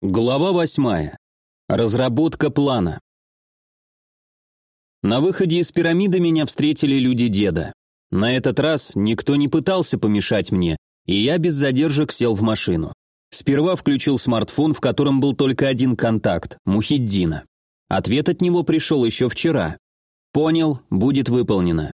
Глава восьмая. Разработка плана. На выходе из пирамиды меня встретили люди деда. На этот раз никто не пытался помешать мне, и я без задержек сел в машину. Сперва включил смартфон, в котором был только один контакт – Мухиддина. Ответ от него пришел еще вчера. «Понял, будет выполнено».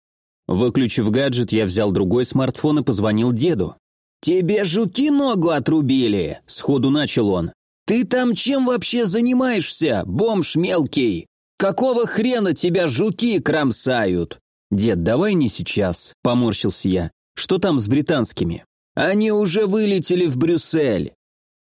Выключив гаджет, я взял другой смартфон и позвонил деду. «Тебе жуки ногу отрубили!» – сходу начал он. «Ты там чем вообще занимаешься, бомж мелкий? Какого хрена тебя жуки кромсают?» «Дед, давай не сейчас», – поморщился я. «Что там с британскими?» «Они уже вылетели в Брюссель».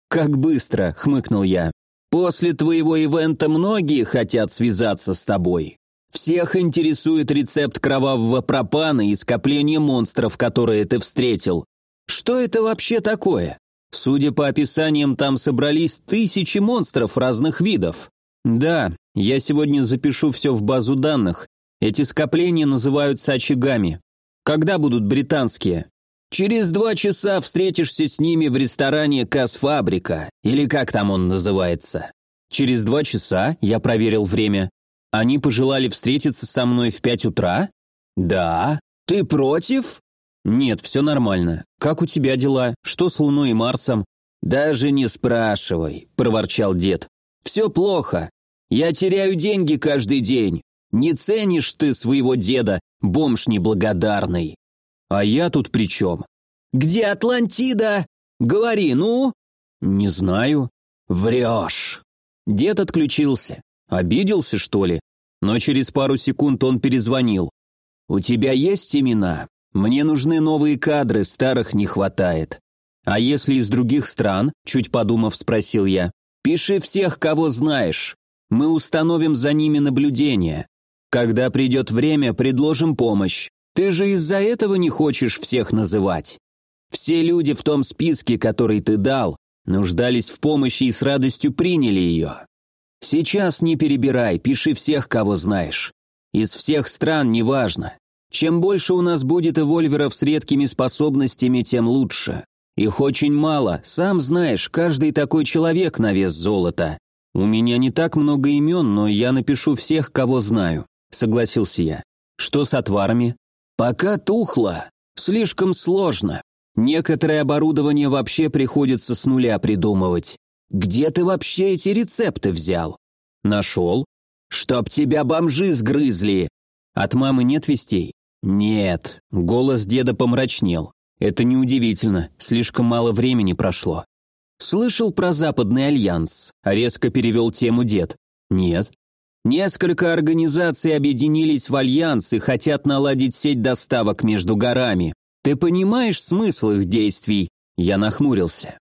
«Как быстро», – хмыкнул я. «После твоего ивента многие хотят связаться с тобой. Всех интересует рецепт кровавого пропана и скопление монстров, которые ты встретил. Что это вообще такое? Судя по описаниям, там собрались тысячи монстров разных видов. Да, я сегодня запишу все в базу данных. Эти скопления называются очагами. Когда будут британские? Через два часа встретишься с ними в ресторане «Касфабрика», или как там он называется. Через два часа, я проверил время, они пожелали встретиться со мной в пять утра? Да. Ты против? Нет, все нормально. Как у тебя дела? Что с Луной и Марсом? Даже не спрашивай, проворчал дед. Все плохо. Я теряю деньги каждый день. Не ценишь ты своего деда, бомж неблагодарный. А я тут при чем? Где Атлантида? Говори, ну? Не знаю. Врешь. Дед отключился. Обиделся, что ли? Но через пару секунд он перезвонил. «У тебя есть имена? Мне нужны новые кадры, старых не хватает». «А если из других стран?» – чуть подумав, спросил я. «Пиши всех, кого знаешь. Мы установим за ними наблюдение. Когда придет время, предложим помощь. Ты же из-за этого не хочешь всех называть. Все люди в том списке, который ты дал, нуждались в помощи и с радостью приняли ее. Сейчас не перебирай, пиши всех, кого знаешь. Из всех стран неважно. Чем больше у нас будет эвольверов с редкими способностями, тем лучше. Их очень мало, сам знаешь, каждый такой человек на вес золота. У меня не так много имен, но я напишу всех, кого знаю, согласился я. Что с отварами? Пока тухло. Слишком сложно. Некоторое оборудование вообще приходится с нуля придумывать. Где ты вообще эти рецепты взял? Нашел. Чтоб тебя бомжи сгрызли. От мамы нет вестей? Нет. Голос деда помрачнел. Это неудивительно, слишком мало времени прошло. Слышал про Западный альянс? Резко перевел тему дед. Нет. Несколько организаций объединились в альянс и хотят наладить сеть доставок между горами. Ты понимаешь смысл их действий? Я нахмурился.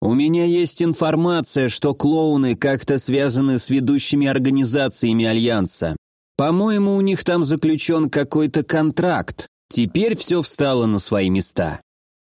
У меня есть информация, что клоуны как-то связаны с ведущими организациями Альянса. По-моему, у них там заключен какой-то контракт. Теперь все встало на свои места.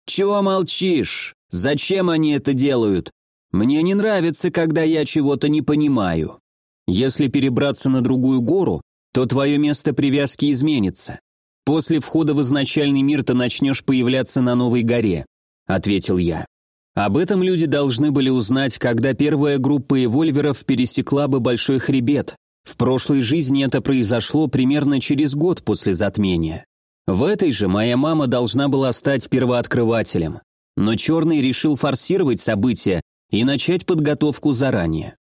Чего молчишь? Зачем они это делают? Мне не нравится, когда я чего-то не понимаю. Если перебраться на другую гору, то твое место привязки изменится. После входа в изначальный мир ты начнешь появляться на новой горе», — ответил я. Об этом люди должны были узнать, когда первая группа эвольверов пересекла бы Большой Хребет. В прошлой жизни это произошло примерно через год после затмения. В этой же моя мама должна была стать первооткрывателем. Но Черный решил форсировать события и начать подготовку заранее.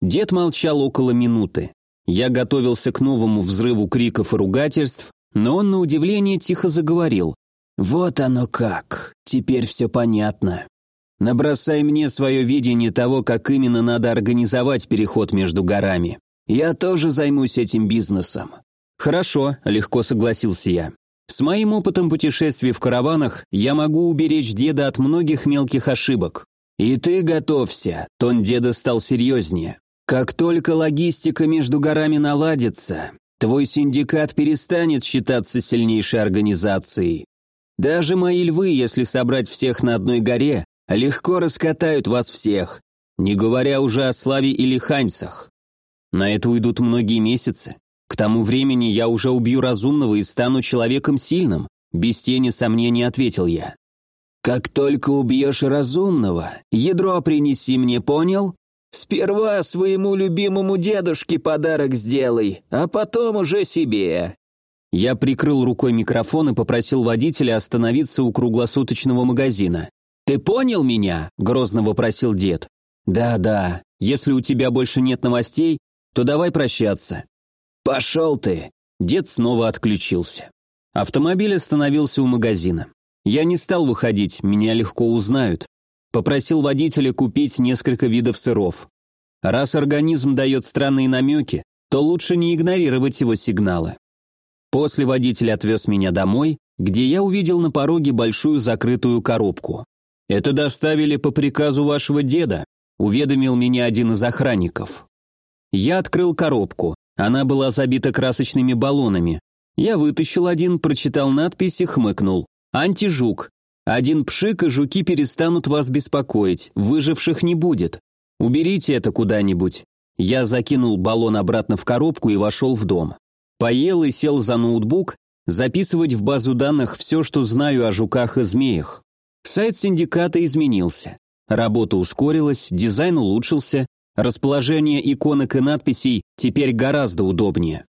Дед молчал около минуты. Я готовился к новому взрыву криков и ругательств, но он на удивление тихо заговорил. «Вот оно как, теперь все понятно. Набросай мне свое видение того, как именно надо организовать переход между горами. Я тоже займусь этим бизнесом». «Хорошо», — легко согласился я. «С моим опытом путешествий в караванах я могу уберечь деда от многих мелких ошибок». «И ты готовься», — тон деда стал серьезнее. «Как только логистика между горами наладится, твой синдикат перестанет считаться сильнейшей организацией. Даже мои львы, если собрать всех на одной горе, легко раскатают вас всех, не говоря уже о славе или ханьцах. На это уйдут многие месяцы. К тому времени я уже убью разумного и стану человеком сильным, без тени сомнений ответил я. Как только убьешь разумного, ядро принеси мне, понял? Сперва своему любимому дедушке подарок сделай, а потом уже себе. Я прикрыл рукой микрофон и попросил водителя остановиться у круглосуточного магазина. «Ты понял меня?» – грозно вопросил дед. «Да, да. Если у тебя больше нет новостей, то давай прощаться». «Пошел ты!» Дед снова отключился. Автомобиль остановился у магазина. Я не стал выходить, меня легко узнают. Попросил водителя купить несколько видов сыров. Раз организм дает странные намеки, то лучше не игнорировать его сигналы. После водитель отвез меня домой, где я увидел на пороге большую закрытую коробку. «Это доставили по приказу вашего деда», – уведомил меня один из охранников. Я открыл коробку. Она была забита красочными баллонами. Я вытащил один, прочитал надпись и хмыкнул. «Антижук. Один пшик, и жуки перестанут вас беспокоить. Выживших не будет. Уберите это куда-нибудь». Я закинул баллон обратно в коробку и вошел в дом. Поел и сел за ноутбук, записывать в базу данных все, что знаю о жуках и змеях. Сайт синдиката изменился. Работа ускорилась, дизайн улучшился, расположение иконок и надписей теперь гораздо удобнее.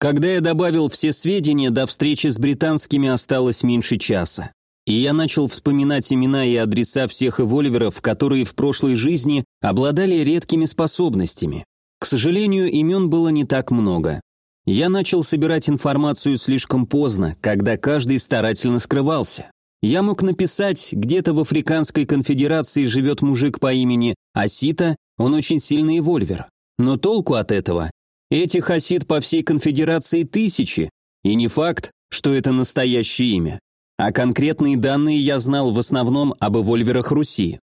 Когда я добавил все сведения, до встречи с британскими осталось меньше часа. И я начал вспоминать имена и адреса всех эвольверов, которые в прошлой жизни обладали редкими способностями. К сожалению, имен было не так много. Я начал собирать информацию слишком поздно, когда каждый старательно скрывался. Я мог написать, где-то в Африканской конфедерации живет мужик по имени Асита, он очень сильный вольвер. Но толку от этого? Этих Асит по всей конфедерации тысячи, и не факт, что это настоящее имя. А конкретные данные я знал в основном об эвольверах Руси.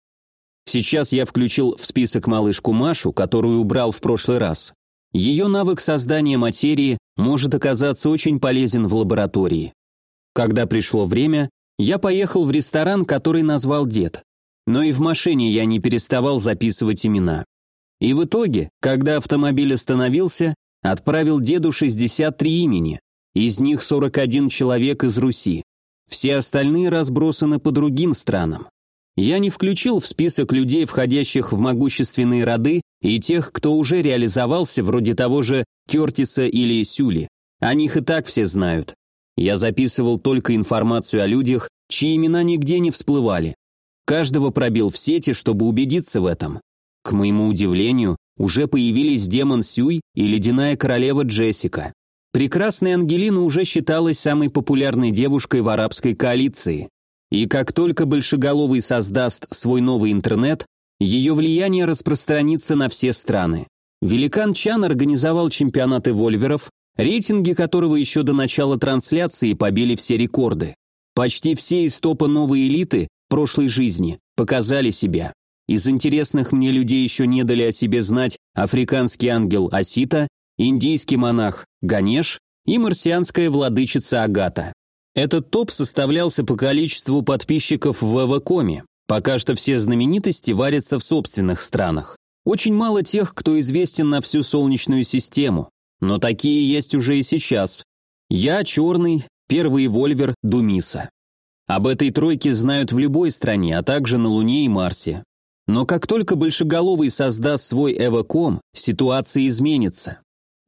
Сейчас я включил в список малышку Машу, которую убрал в прошлый раз. Ее навык создания материи может оказаться очень полезен в лаборатории. Когда пришло время, я поехал в ресторан, который назвал дед. Но и в машине я не переставал записывать имена. И в итоге, когда автомобиль остановился, отправил деду 63 имени, из них 41 человек из Руси. Все остальные разбросаны по другим странам. Я не включил в список людей, входящих в могущественные роды, и тех, кто уже реализовался, вроде того же Кертиса или Сюли. О них и так все знают. Я записывал только информацию о людях, чьи имена нигде не всплывали. Каждого пробил в сети, чтобы убедиться в этом. К моему удивлению, уже появились демон Сюй и ледяная королева Джессика. Прекрасная Ангелина уже считалась самой популярной девушкой в арабской коалиции. И как только Большеголовый создаст свой новый интернет, ее влияние распространится на все страны. Великан Чан организовал чемпионаты вольверов, рейтинги которого еще до начала трансляции побили все рекорды. Почти все из топа новой элиты прошлой жизни показали себя. Из интересных мне людей еще не дали о себе знать африканский ангел Асита, индийский монах Ганеш и марсианская владычица Агата. Этот топ составлялся по количеству подписчиков в ВВКоме. Пока что все знаменитости варятся в собственных странах. Очень мало тех, кто известен на всю Солнечную систему, но такие есть уже и сейчас. Я черный, первый вольвер Думиса. Об этой тройке знают в любой стране, а также на Луне и Марсе. Но как только Большеголовый создаст свой Эваком, ситуация изменится.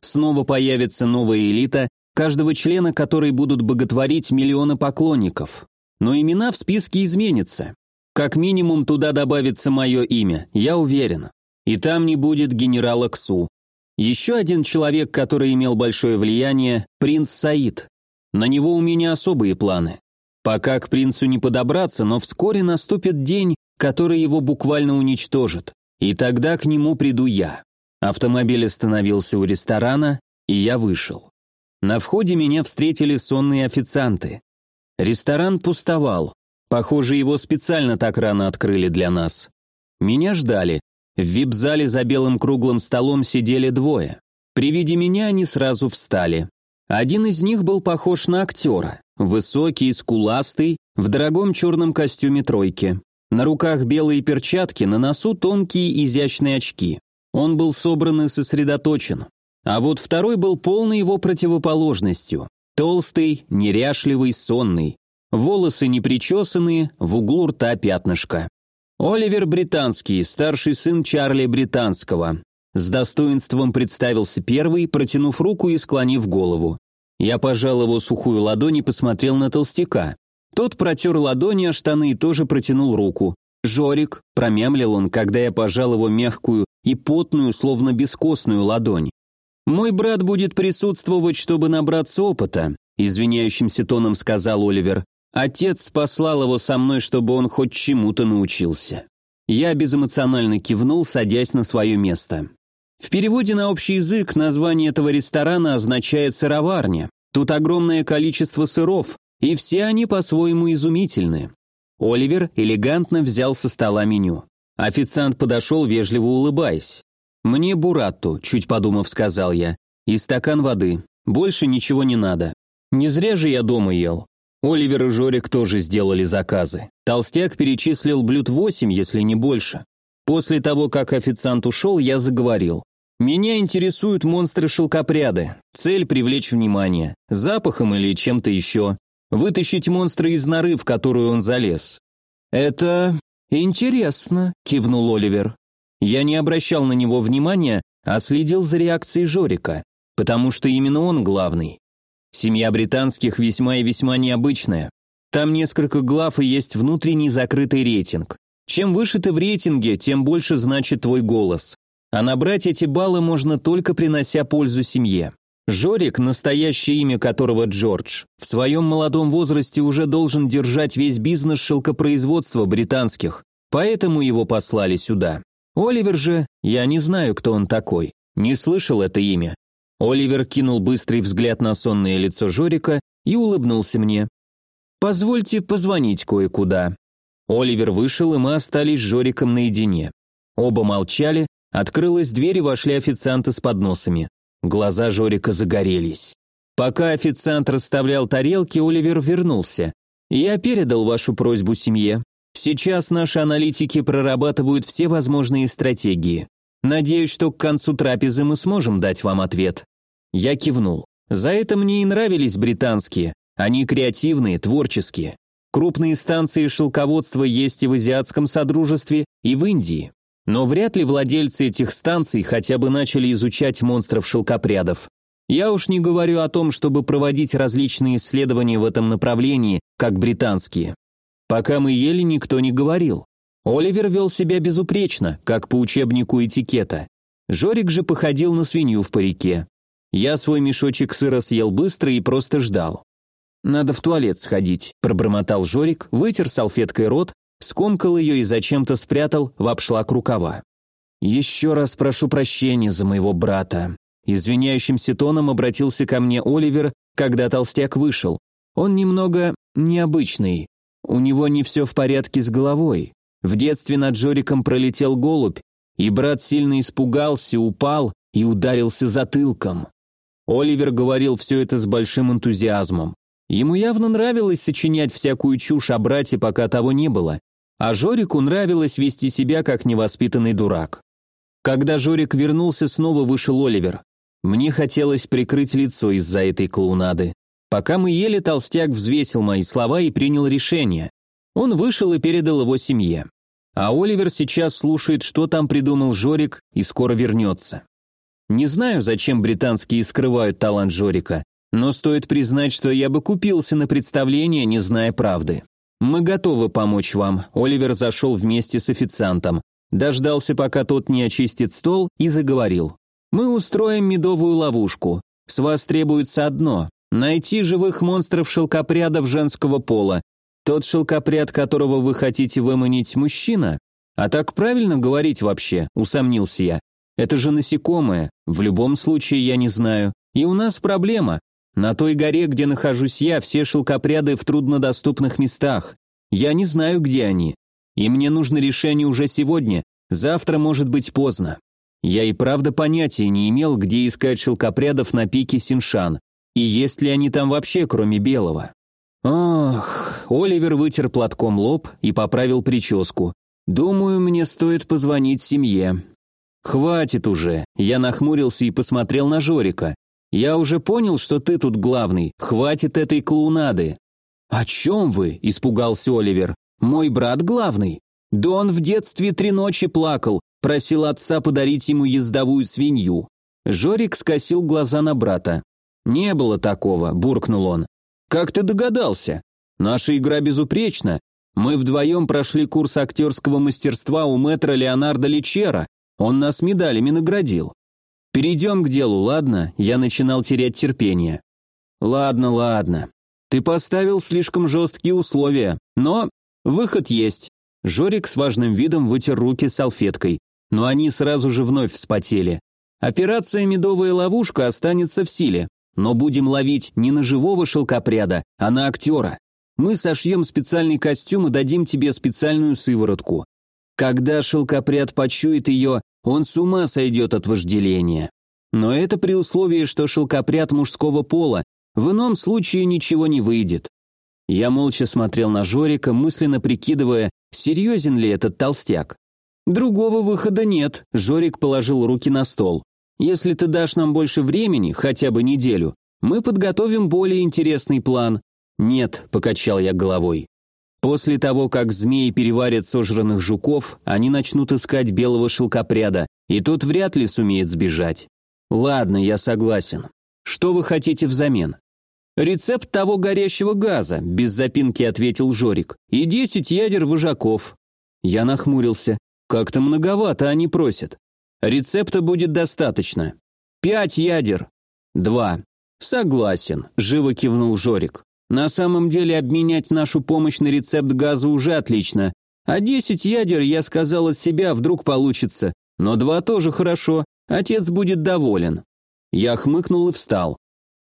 Снова появится новая элита, каждого члена которой будут боготворить миллионы поклонников. Но имена в списке изменятся. Как минимум туда добавится мое имя, я уверен. И там не будет генерала Ксу. Еще один человек, который имел большое влияние, принц Саид. На него у меня особые планы. Пока к принцу не подобраться, но вскоре наступит день, который его буквально уничтожит. И тогда к нему приду я. Автомобиль остановился у ресторана, и я вышел. На входе меня встретили сонные официанты. Ресторан пустовал. Похоже, его специально так рано открыли для нас. Меня ждали. В вип-зале за белым круглым столом сидели двое. При виде меня они сразу встали. Один из них был похож на актера. Высокий, скуластый, в дорогом черном костюме тройки. На руках белые перчатки, на носу тонкие изящные очки. Он был собран и сосредоточен. А вот второй был полной его противоположностью. Толстый, неряшливый, сонный. Волосы непричесанные, в углу рта пятнышко. Оливер Британский, старший сын Чарли Британского. С достоинством представился первый, протянув руку и склонив голову. Я пожал его сухую ладонь и посмотрел на толстяка. Тот протер ладони о штаны и тоже протянул руку. «Жорик», — промямлил он, когда я пожал его мягкую и потную, словно бескостную ладонь. «Мой брат будет присутствовать, чтобы набраться опыта», — извиняющимся тоном сказал Оливер. «Отец послал его со мной, чтобы он хоть чему-то научился». Я безэмоционально кивнул, садясь на свое место. В переводе на общий язык название этого ресторана означает «сыроварня». Тут огромное количество сыров, и все они по-своему изумительны. Оливер элегантно взял со стола меню. Официант подошел, вежливо улыбаясь. «Мне буратту», — чуть подумав, сказал я. «И стакан воды. Больше ничего не надо. Не зря же я дома ел». Оливер и Жорик тоже сделали заказы. Толстяк перечислил блюд восемь, если не больше. После того, как официант ушел, я заговорил. «Меня интересуют монстры-шелкопряды. Цель – привлечь внимание. Запахом или чем-то еще. Вытащить монстра из норы, в которую он залез». «Это интересно», – кивнул Оливер. Я не обращал на него внимания, а следил за реакцией Жорика, потому что именно он главный. Семья британских весьма и весьма необычная. Там несколько глав и есть внутренний закрытый рейтинг. Чем выше ты в рейтинге, тем больше значит твой голос. А набрать эти баллы можно только принося пользу семье. Жорик, настоящее имя которого Джордж, в своем молодом возрасте уже должен держать весь бизнес шелкопроизводства британских, поэтому его послали сюда. Оливер же, я не знаю, кто он такой, не слышал это имя. Оливер кинул быстрый взгляд на сонное лицо Жорика и улыбнулся мне. «Позвольте позвонить кое-куда». Оливер вышел, и мы остались с Жориком наедине. Оба молчали, открылась дверь и вошли официанты с подносами. Глаза Жорика загорелись. Пока официант расставлял тарелки, Оливер вернулся. «Я передал вашу просьбу семье. Сейчас наши аналитики прорабатывают все возможные стратегии. Надеюсь, что к концу трапезы мы сможем дать вам ответ». Я кивнул. За это мне и нравились британские. Они креативные, творческие. Крупные станции шелководства есть и в Азиатском Содружестве, и в Индии. Но вряд ли владельцы этих станций хотя бы начали изучать монстров шелкопрядов. Я уж не говорю о том, чтобы проводить различные исследования в этом направлении, как британские. Пока мы ели, никто не говорил. Оливер вел себя безупречно, как по учебнику этикета. Жорик же походил на свинью в парике. Я свой мешочек сыра съел быстро и просто ждал. «Надо в туалет сходить», – пробормотал Жорик, вытер салфеткой рот, скомкал ее и зачем-то спрятал в обшлак рукава. «Еще раз прошу прощения за моего брата». Извиняющимся тоном обратился ко мне Оливер, когда толстяк вышел. Он немного необычный. У него не все в порядке с головой. В детстве над Жориком пролетел голубь, и брат сильно испугался, упал и ударился затылком. Оливер говорил все это с большим энтузиазмом. Ему явно нравилось сочинять всякую чушь о брате, пока того не было. А Жорику нравилось вести себя как невоспитанный дурак. Когда Жорик вернулся, снова вышел Оливер. Мне хотелось прикрыть лицо из-за этой клоунады. Пока мы ели, толстяк взвесил мои слова и принял решение. Он вышел и передал его семье. А Оливер сейчас слушает, что там придумал Жорик, и скоро вернется. Не знаю, зачем британские скрывают талант Жорика, но стоит признать, что я бы купился на представление, не зная правды. Мы готовы помочь вам. Оливер зашел вместе с официантом, дождался, пока тот не очистит стол, и заговорил. Мы устроим медовую ловушку. С вас требуется одно Найти живых монстров-шелкопрядов женского пола. Тот шелкопряд, которого вы хотите выманить, мужчина? А так правильно говорить вообще, усомнился я. Это же насекомое, в любом случае я не знаю. И у нас проблема. На той горе, где нахожусь я, все шелкопряды в труднодоступных местах. Я не знаю, где они. И мне нужно решение уже сегодня, завтра может быть поздно. Я и правда понятия не имел, где искать шелкопрядов на пике Синшан. И есть ли они там вообще, кроме белого? Ох, Оливер вытер платком лоб и поправил прическу. Думаю, мне стоит позвонить семье. «Хватит уже!» Я нахмурился и посмотрел на Жорика. «Я уже понял, что ты тут главный. Хватит этой клоунады!» «О чем вы?» – испугался Оливер. «Мой брат главный?» «Да он в детстве три ночи плакал, просил отца подарить ему ездовую свинью». Жорик скосил глаза на брата. «Не было такого», – буркнул он. «Как ты догадался? Наша игра безупречна. Мы вдвоем прошли курс актерского мастерства у мэтра Леонардо Личера. Он нас медалями наградил. Перейдем к делу, ладно? Я начинал терять терпение. Ладно, ладно. Ты поставил слишком жесткие условия, но выход есть. Жорик с важным видом вытер руки салфеткой, но они сразу же вновь вспотели. Операция «Медовая ловушка» останется в силе, но будем ловить не на живого шелкопряда, а на актера. Мы сошьем специальный костюм и дадим тебе специальную сыворотку. Когда шелкопряд почует ее, он с ума сойдет от вожделения. Но это при условии, что шелкопряд мужского пола, в ином случае ничего не выйдет. Я молча смотрел на Жорика, мысленно прикидывая, серьезен ли этот толстяк. Другого выхода нет, Жорик положил руки на стол. Если ты дашь нам больше времени, хотя бы неделю, мы подготовим более интересный план. Нет, покачал я головой. После того, как змеи переварят сожранных жуков, они начнут искать белого шелкопряда, и тот вряд ли сумеет сбежать. Ладно, я согласен. Что вы хотите взамен? «Рецепт того горящего газа», – без запинки ответил Жорик. «И десять ядер вожаков». Я нахмурился. «Как-то многовато они просят. Рецепта будет достаточно. Пять ядер». «Два». «Согласен», – живо кивнул Жорик. «На самом деле обменять нашу помощь на рецепт газа уже отлично. А десять ядер, я сказал от себя, вдруг получится. Но два тоже хорошо, отец будет доволен». Я хмыкнул и встал.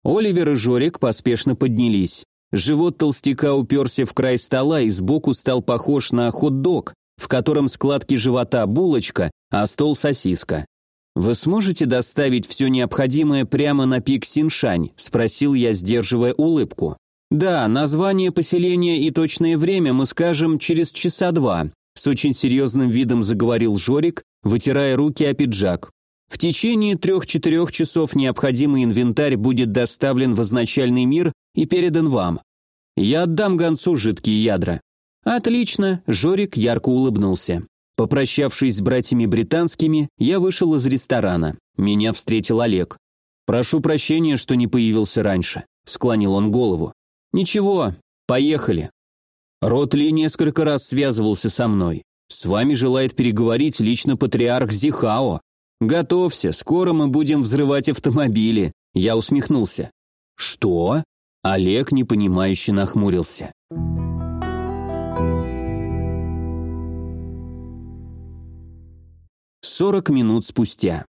Оливер и Жорик поспешно поднялись. Живот толстяка уперся в край стола и сбоку стал похож на хот-дог, в котором складки живота булочка, а стол сосиска. «Вы сможете доставить все необходимое прямо на пик Синшань?» – спросил я, сдерживая улыбку. «Да, название поселения и точное время мы скажем через часа два», – с очень серьезным видом заговорил Жорик, вытирая руки о пиджак. В течение трех-четырех часов необходимый инвентарь будет доставлен в изначальный мир и передан вам. Я отдам гонцу жидкие ядра». «Отлично», – Жорик ярко улыбнулся. Попрощавшись с братьями британскими, я вышел из ресторана. Меня встретил Олег. «Прошу прощения, что не появился раньше», – склонил он голову. «Ничего, поехали». Ротли несколько раз связывался со мной. «С вами желает переговорить лично патриарх Зихао», «Готовься, скоро мы будем взрывать автомобили», – я усмехнулся. «Что?» – Олег непонимающе нахмурился. Сорок минут спустя.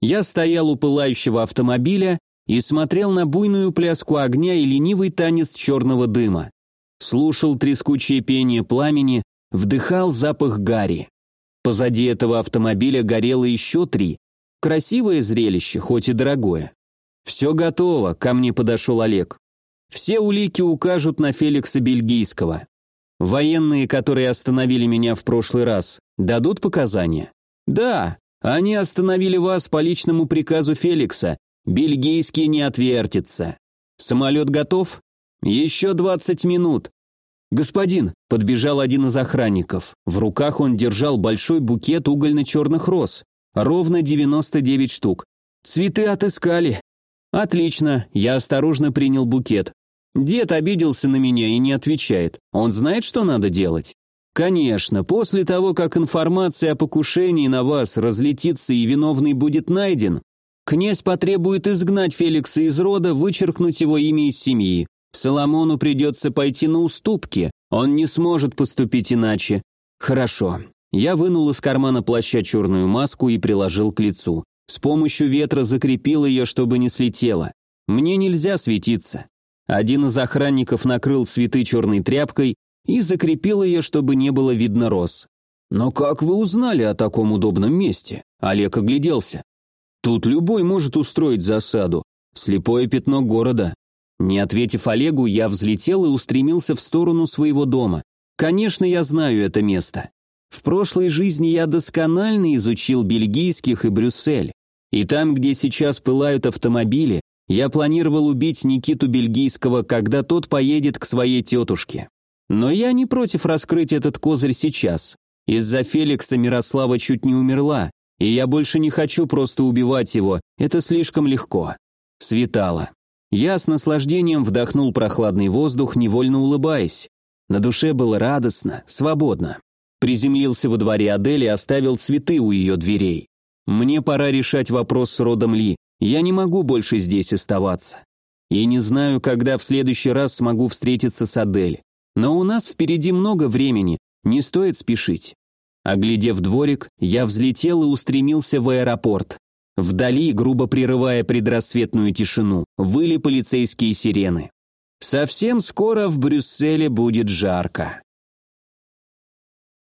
Я стоял у пылающего автомобиля и смотрел на буйную пляску огня и ленивый танец черного дыма. Слушал трескучее пение пламени, вдыхал запах гари. Позади этого автомобиля горело еще три. Красивое зрелище, хоть и дорогое. «Все готово», – ко мне подошел Олег. «Все улики укажут на Феликса Бельгийского. Военные, которые остановили меня в прошлый раз, дадут показания?» «Да, они остановили вас по личному приказу Феликса. Бельгийский не отвертится. Самолет готов? Еще двадцать минут. «Господин!» – подбежал один из охранников. В руках он держал большой букет угольно-черных роз. Ровно 99 штук. «Цветы отыскали!» «Отлично!» – я осторожно принял букет. Дед обиделся на меня и не отвечает. Он знает, что надо делать? Конечно, после того, как информация о покушении на вас разлетится и виновный будет найден, князь потребует изгнать Феликса из рода, вычеркнуть его имя из семьи. Соломону придется пойти на уступки, он не сможет поступить иначе. Хорошо. Я вынул из кармана плаща черную маску и приложил к лицу. С помощью ветра закрепил ее, чтобы не слетела. Мне нельзя светиться. Один из охранников накрыл цветы черной тряпкой и закрепил ее, чтобы не было видно роз. «Но как вы узнали о таком удобном месте?» Олег огляделся. «Тут любой может устроить засаду. Слепое пятно города. Не ответив Олегу, я взлетел и устремился в сторону своего дома. Конечно, я знаю это место. В прошлой жизни я досконально изучил бельгийских и Брюссель. И там, где сейчас пылают автомобили, я планировал убить Никиту Бельгийского, когда тот поедет к своей тетушке. Но я не против раскрыть этот козырь сейчас. Из-за Феликса Мирослава чуть не умерла, и я больше не хочу просто убивать его, это слишком легко. Светало. Я с наслаждением вдохнул прохладный воздух, невольно улыбаясь. На душе было радостно, свободно. Приземлился во дворе Адели и оставил цветы у ее дверей. Мне пора решать вопрос с родом Ли, я не могу больше здесь оставаться. И не знаю, когда в следующий раз смогу встретиться с Адель. Но у нас впереди много времени, не стоит спешить. Оглядев дворик, я взлетел и устремился в аэропорт. Вдали, грубо прерывая предрассветную тишину, выли полицейские сирены. Совсем скоро в Брюсселе будет жарко.